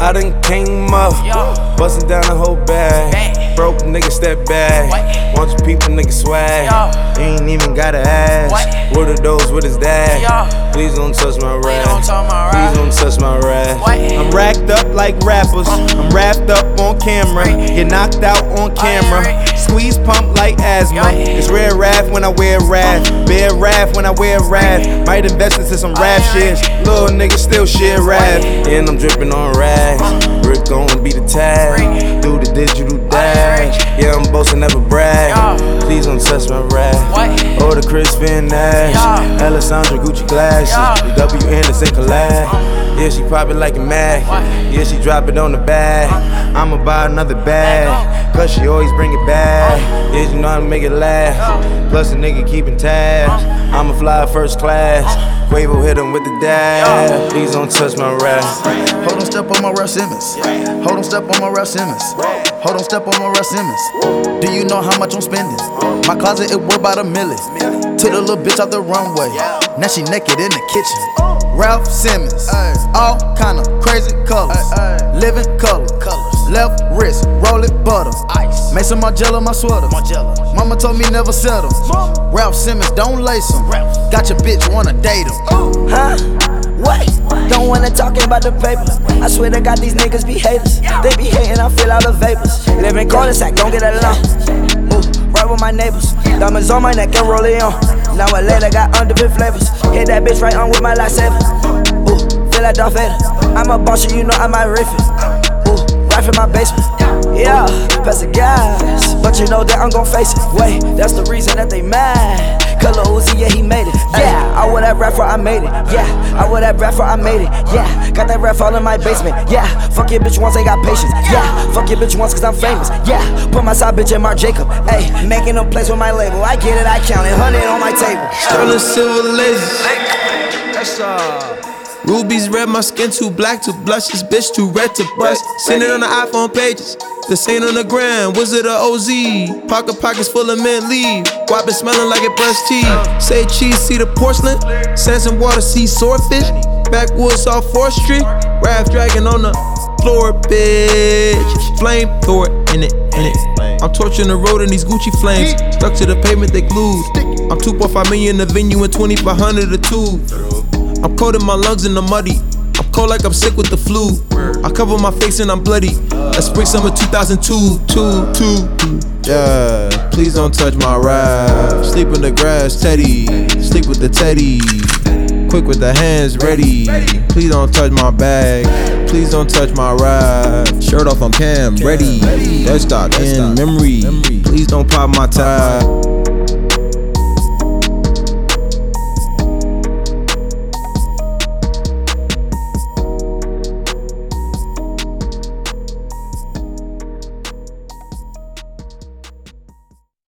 I done came up, bustin' down the whole bag. Broke nigga step back. You people nigga swag. Ain't even gotta ask. What are those with his dad? Please don't touch my Raf. Like rappers. I'm wrapped up on camera. Get knocked out on camera. Squeeze pump like asthma. It's rare Raf when I wear Raf. Bear Raf when I wear Raf. Might invest into some rap shit. Little nigga still shit rap. And I'm dripping on rags. Rick gon' be the tag. Do the digital dash. Yeah, I'm boasting, never brag. Please don't touch my Raf. Or the Kris Van Assche. Alessandro Gucci glasses. The W Anderson collab. Yeah, she pop it like a mag. Yeah, she drop it on the bag. I'ma buy another bag. Cause she always bring it back. Yeah, you know how to make it last. Plus a nigga keeping tabs. I'ma fly first class. Quavo hit him with the dab. Please don't touch my Raf. Hold on, step on my Raf Simons. Hold on, step on my Raf Simons. Hold on, step on my Raf Simons. Do you know how much I'm spending? My closet, it worth about a million. Took the little bitch out the runway. Now she naked in the kitchen. Raf Simons. All kind of crazy colors. Living color. Left wrist, roll it butter. Ice. Make some Margiela my sweater. Mama told me never settle. Raf Simons, don't lace him. Got your bitch wanna date him. Huh? What? Don't wanna talk about the paper. I swear to God, these niggas be haters. They be hating, I feel all the vapors. Live in cul-de-sac, don't get along. Move right with my neighbors. Diamonds on my neck and roll it on. Now a later got underbit flavors. Hit that bitch right on with my lightsaber. Ooh, feel like Darth Vader. I'm a boss, you know I might riff it. Ooh, right in my basement. Yeah, pass the gas. But you know that I'm gon' face it. Wait, that's the reason that they mad. Color Uzi, yeah, he made it. Yeah, I would have rap for I made it. Yeah, I would have rap for I made it. Yeah, got that rap all in my basement. Yeah, fuck your bitch once, I got patience. Yeah, fuck your bitch once, cause I'm famous. Yeah, put my side bitch in Marc Jacob. Hey, making a place with my label. I get it, I count it. 100 on my table. Sterling silver lasers. Rubies red, my skin too black to blush. This bitch too red to bust. Send it on the iPhone pages. The ain't on the gram, Wizard of OZ. Pocket pockets full of mint leaf. Wop it smelling like it brushed teeth. Say cheese, see the porcelain. Sands and water, see swordfish. Backwoods off 4th Street. Raft dragon on the floor, bitch. Flame it in it, in it. I'm torching the road in these Gucci flames. Stuck to the pavement, they glued. I'm 2.5 million the venue and 2500 a tube. I'm cold in my lungs in the muddy. I'm cold like I'm sick with the flu. I cover my face and I'm bloody. That's spring summer 2002, two, two. Yeah, please don't touch my Raf. Sleep in the grass, Teddy. Sleep with the Teddy. Quick with the hands ready. Please don't touch my bag. Please don't touch my Raf. Shirt off, I'm cam ready. Desktop in memory. Please don't pop my tab.